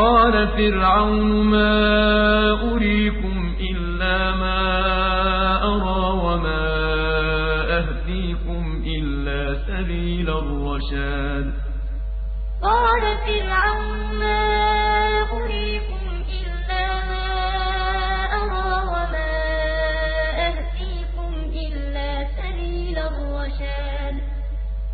قال فرعون ما أريكم إلا ما أرى وما أهديكم إلا سبيل الرشاد. قال فرعون